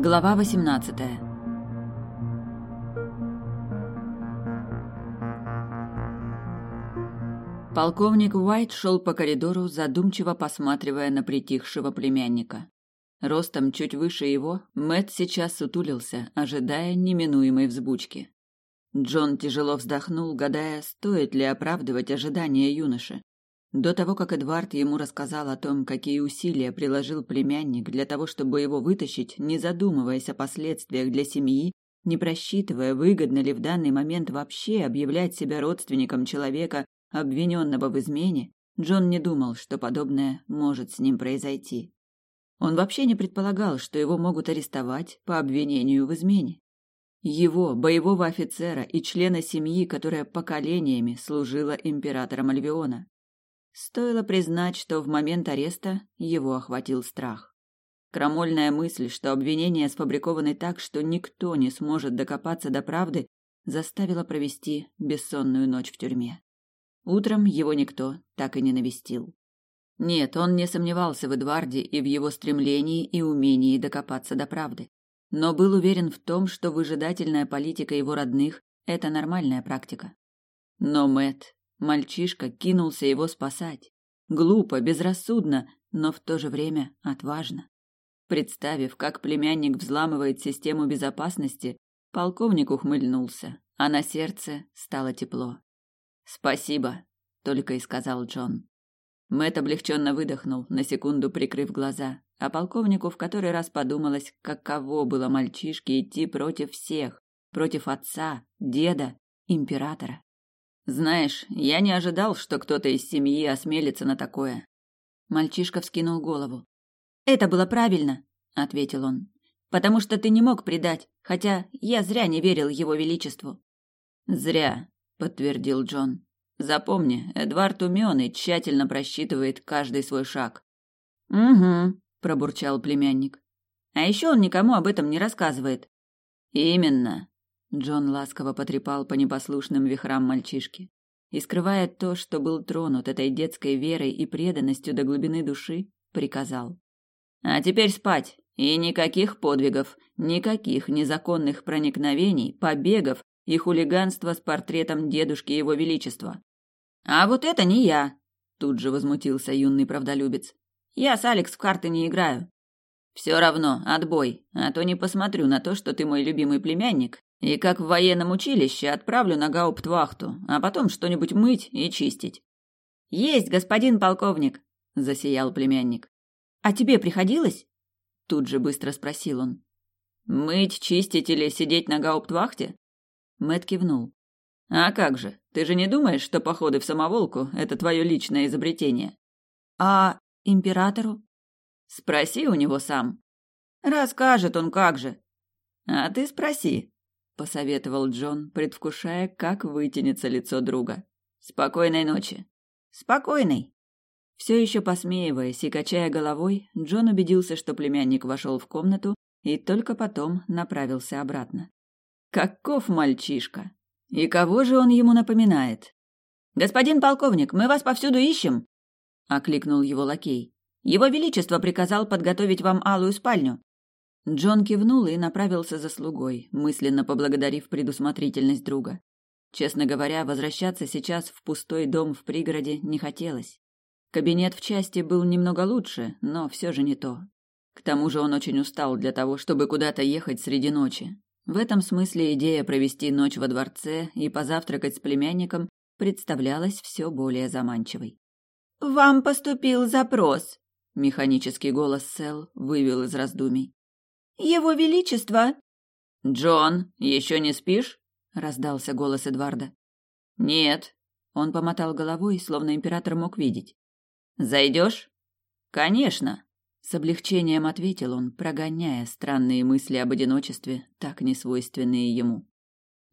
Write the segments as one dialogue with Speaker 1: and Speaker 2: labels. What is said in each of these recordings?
Speaker 1: Глава 18 Полковник Уайт шел по коридору, задумчиво посматривая на притихшего племянника. Ростом чуть выше его, Мэт сейчас сутулился, ожидая неминуемой взбучки. Джон тяжело вздохнул, гадая, стоит ли оправдывать ожидания юноши. До того, как Эдвард ему рассказал о том, какие усилия приложил племянник для того, чтобы его вытащить, не задумываясь о последствиях для семьи, не просчитывая, выгодно ли в данный момент вообще объявлять себя родственником человека, обвиненного в измене, Джон не думал, что подобное может с ним произойти. Он вообще не предполагал, что его могут арестовать по обвинению в измене. Его, боевого офицера и члена семьи, которая поколениями служила императором Альвиона. Стоило признать, что в момент ареста его охватил страх. Крамольная мысль, что обвинения сфабрикованы так, что никто не сможет докопаться до правды, заставила провести бессонную ночь в тюрьме. Утром его никто так и не навестил. Нет, он не сомневался в Эдварде и в его стремлении и умении докопаться до правды, но был уверен в том, что выжидательная политика его родных это нормальная практика. Но Мэт, мальчишка, кинулся его спасать. Глупо, безрассудно, но в то же время отважно. Представив, как племянник взламывает систему безопасности, полковник ухмыльнулся, а на сердце стало тепло. «Спасибо», — только и сказал Джон. Мэт облегченно выдохнул, на секунду прикрыв глаза, а полковнику в который раз подумалось, каково было мальчишке идти против всех, против отца, деда, императора. Знаешь, я не ожидал, что кто-то из семьи осмелится на такое. Мальчишка вскинул голову. Это было правильно, ответил он. Потому что ты не мог предать, хотя я зря не верил его величеству. Зря, подтвердил Джон. Запомни, Эдвард умен и тщательно просчитывает каждый свой шаг. Угу, пробурчал племянник. А еще он никому об этом не рассказывает. Именно. Джон ласково потрепал по непослушным вихрам мальчишки. И скрывая то, что был тронут этой детской верой и преданностью до глубины души, приказал: "А теперь спать, и никаких подвигов, никаких незаконных проникновений, побегов и хулиганства с портретом дедушки его величества. А вот это не я, тут же возмутился юный правдолюбец. Я с Алекс в карты не играю. Все равно, отбой, а то не посмотрю на то, что ты мой любимый племянник, и как в военном училище отправлю на гауптвахту, а потом что-нибудь мыть и чистить. Есть, господин полковник, засиял племянник. А тебе приходилось? Тут же быстро спросил он. Мыть, чистить или сидеть на гауптвахте? Мэт кивнул. А как же? Ты же не думаешь, что походы в самоволку это твое личное изобретение? А императору? Спроси у него сам. Расскажет он как же. А ты спроси, посоветовал Джон, предвкушая, как вытянется лицо друга. Спокойной ночи. Спокойной. Все еще посмеиваясь и качая головой, Джон убедился, что племянник вошел в комнату и только потом направился обратно. Каков мальчишка! И кого же он ему напоминает? Господин полковник, мы вас повсюду ищем, окликнул его лакей. Его величество приказал подготовить вам алую спальню. Джон кивнул и направился за слугой, мысленно поблагодарив предусмотрительность друга. Честно говоря, возвращаться сейчас в пустой дом в пригороде не хотелось. Кабинет в части был немного лучше, но все же не то. К тому же он очень устал для того, чтобы куда-то ехать среди ночи. В этом смысле идея провести ночь во дворце и позавтракать с племянником представлялась все более заманчивой. «Вам поступил запрос», — механический голос Сэл вывел из раздумий. «Его Величество!» «Джон, еще не спишь?» — раздался голос Эдварда. «Нет», — он помотал головой, словно император мог видеть. «Зайдешь?» «Конечно», с облегчением ответил он, прогоняя странные мысли об одиночестве, так несвойственные ему.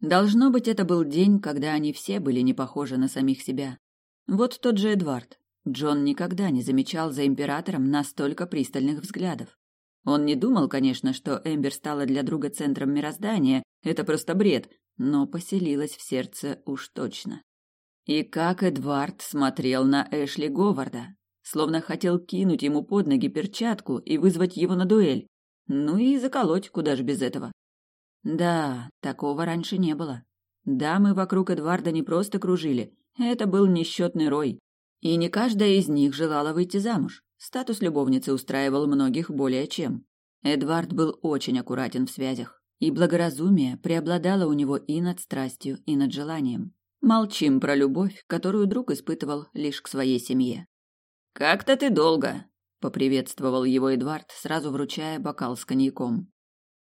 Speaker 1: Должно быть, это был день, когда они все были не похожи на самих себя. Вот тот же Эдвард. Джон никогда не замечал за императором настолько пристальных взглядов. Он не думал, конечно, что Эмбер стала для друга центром мироздания, это просто бред, но поселилась в сердце уж точно. И как Эдвард смотрел на Эшли Говарда, словно хотел кинуть ему под ноги перчатку и вызвать его на дуэль. Ну и заколоть, куда ж без этого. Да, такого раньше не было. Дамы вокруг Эдварда не просто кружили, это был несчетный рой. И не каждая из них желала выйти замуж. Статус любовницы устраивал многих более чем. Эдвард был очень аккуратен в связях, и благоразумие преобладало у него и над страстью, и над желанием. Молчим про любовь, которую друг испытывал лишь к своей семье. «Как-то ты долго», — поприветствовал его Эдвард, сразу вручая бокал с коньяком.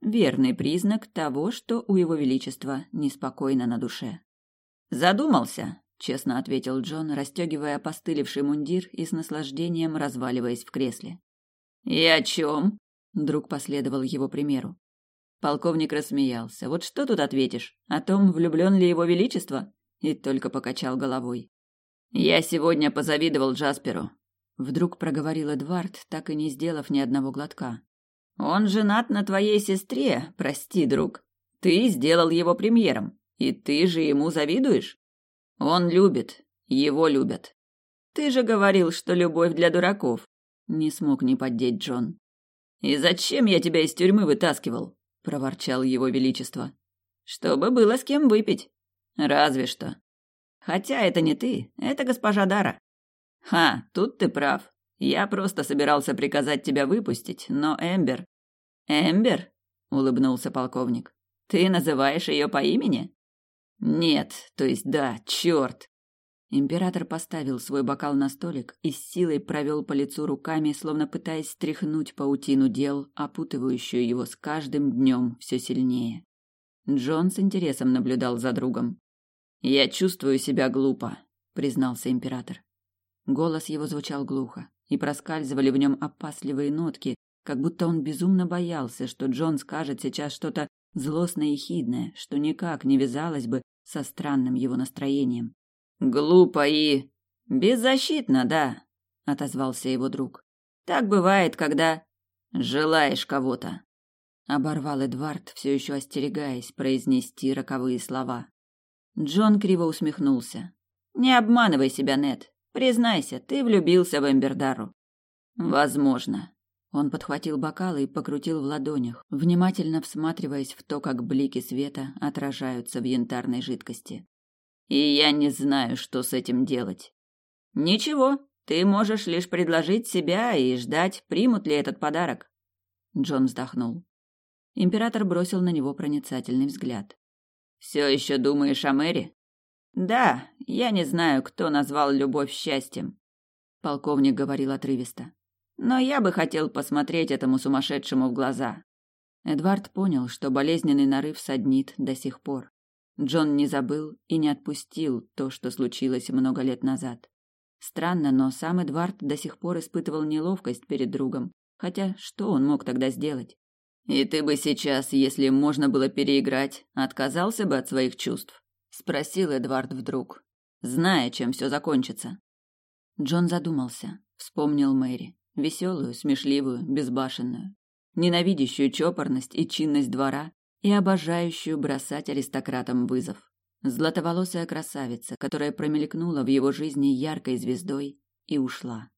Speaker 1: Верный признак того, что у его величества неспокойно на душе. «Задумался», — честно ответил Джон, расстегивая опостылевший мундир и с наслаждением разваливаясь в кресле. «И о чем?» — друг последовал его примеру. Полковник рассмеялся. «Вот что тут ответишь? О том, влюблен ли его величество?» И только покачал головой. «Я сегодня позавидовал Джасперу», — вдруг проговорил Эдвард, так и не сделав ни одного глотка. Он женат на твоей сестре, прости, друг. Ты сделал его премьером, и ты же ему завидуешь? Он любит, его любят. Ты же говорил, что любовь для дураков. Не смог не поддеть Джон. И зачем я тебя из тюрьмы вытаскивал? проворчал его величество. Чтобы было с кем выпить. Разве что. Хотя это не ты, это госпожа Дара. Ха, тут ты прав. Я просто собирался приказать тебя выпустить, но Эмбер... Эмбер? Улыбнулся полковник. Ты называешь ее по имени? Нет, то есть да, черт. Император поставил свой бокал на столик и с силой провел по лицу руками, словно пытаясь стряхнуть паутину дел, опутывающую его с каждым днем все сильнее. Джон с интересом наблюдал за другом. «Я чувствую себя глупо», — признался император. Голос его звучал глухо и проскальзывали в нем опасливые нотки, как будто он безумно боялся, что Джон скажет сейчас что-то злостное и хидное, что никак не вязалось бы со странным его настроением. «Глупо и... беззащитно, да», — отозвался его друг. «Так бывает, когда желаешь кого-то». Оборвал Эдвард, все еще остерегаясь произнести роковые слова. Джон криво усмехнулся. «Не обманывай себя, Нет. Признайся, ты влюбился в Эмбердару. Возможно. Он подхватил бокалы и покрутил в ладонях, внимательно всматриваясь в то, как блики света отражаются в янтарной жидкости. И я не знаю, что с этим делать. Ничего, ты можешь лишь предложить себя и ждать, примут ли этот подарок. Джон вздохнул. Император бросил на него проницательный взгляд. Все еще думаешь о Мэри? Да, я не знаю, кто назвал любовь счастьем, полковник говорил отрывисто. Но я бы хотел посмотреть этому сумасшедшему в глаза. Эдвард понял, что болезненный нарыв саднит до сих пор. Джон не забыл и не отпустил то, что случилось много лет назад. Странно, но сам Эдвард до сих пор испытывал неловкость перед другом, хотя что он мог тогда сделать? И ты бы сейчас, если можно было переиграть, отказался бы от своих чувств? спросил Эдвард вдруг, зная, чем все закончится. Джон задумался, вспомнил Мэри, веселую, смешливую, безбашенную, ненавидящую чопорность и чинность двора и обожающую бросать аристократам вызов. Златоволосая красавица, которая промелькнула в его жизни яркой звездой и ушла.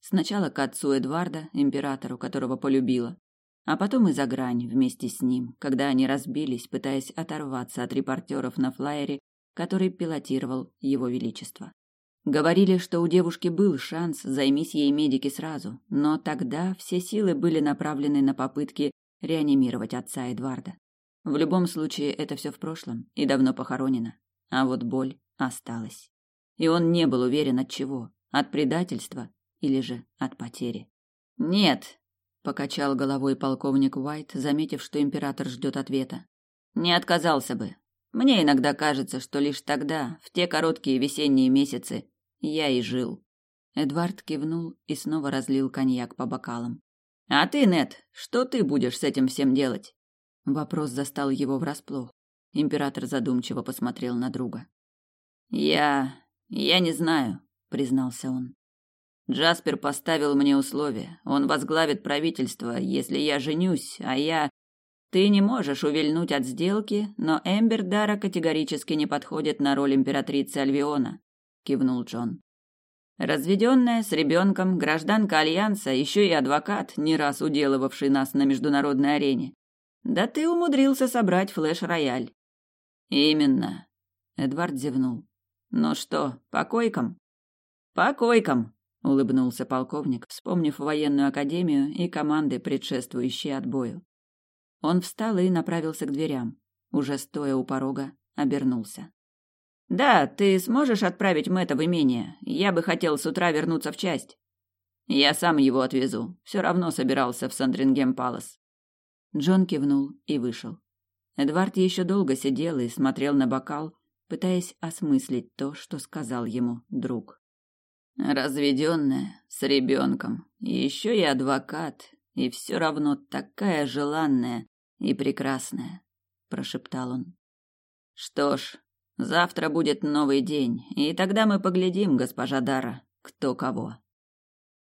Speaker 1: Сначала к отцу Эдварда, императору, которого полюбила, а потом и за грань вместе с ним, когда они разбились, пытаясь оторваться от репортеров на флайере, который пилотировал его величество. Говорили, что у девушки был шанс, займись ей медики сразу, но тогда все силы были направлены на попытки реанимировать отца Эдварда. В любом случае, это все в прошлом и давно похоронено, а вот боль осталась. И он не был уверен от чего, от предательства или же от потери. Нет, покачал головой полковник Уайт, заметив, что император ждет ответа. Не отказался бы. Мне иногда кажется, что лишь тогда, в те короткие весенние месяцы, я и жил. Эдвард кивнул и снова разлил коньяк по бокалам. А ты, Нет, что ты будешь с этим всем делать? Вопрос застал его врасплох. Император задумчиво посмотрел на друга. Я я не знаю, признался он. Джаспер поставил мне условие. Он возглавит правительство, если я женюсь, а я... Ты не можешь увильнуть от сделки, но Эмбер Дара категорически не подходит на роль императрицы Альвиона, кивнул Джон. Разведенная, с ребенком, гражданка Альянса, еще и адвокат, не раз уделывавший нас на международной арене. Да ты умудрился собрать флеш-рояль. Именно. Эдвард зевнул. Ну что, по койкам? По койкам, улыбнулся полковник, вспомнив военную академию и команды, предшествующие отбою. Он встал и направился к дверям. Уже стоя у порога, обернулся. Да, ты сможешь отправить Мэтта в имение. Я бы хотел с утра вернуться в часть. Я сам его отвезу. Все равно собирался в Сандрингем Палас. Джон кивнул и вышел. Эдвард еще долго сидел и смотрел на бокал, пытаясь осмыслить то, что сказал ему друг. Разведенная, с ребенком, еще и адвокат, и все равно такая желанная и прекрасная, прошептал он. Что ж, завтра будет новый день, и тогда мы поглядим, госпожа Дара, кто кого.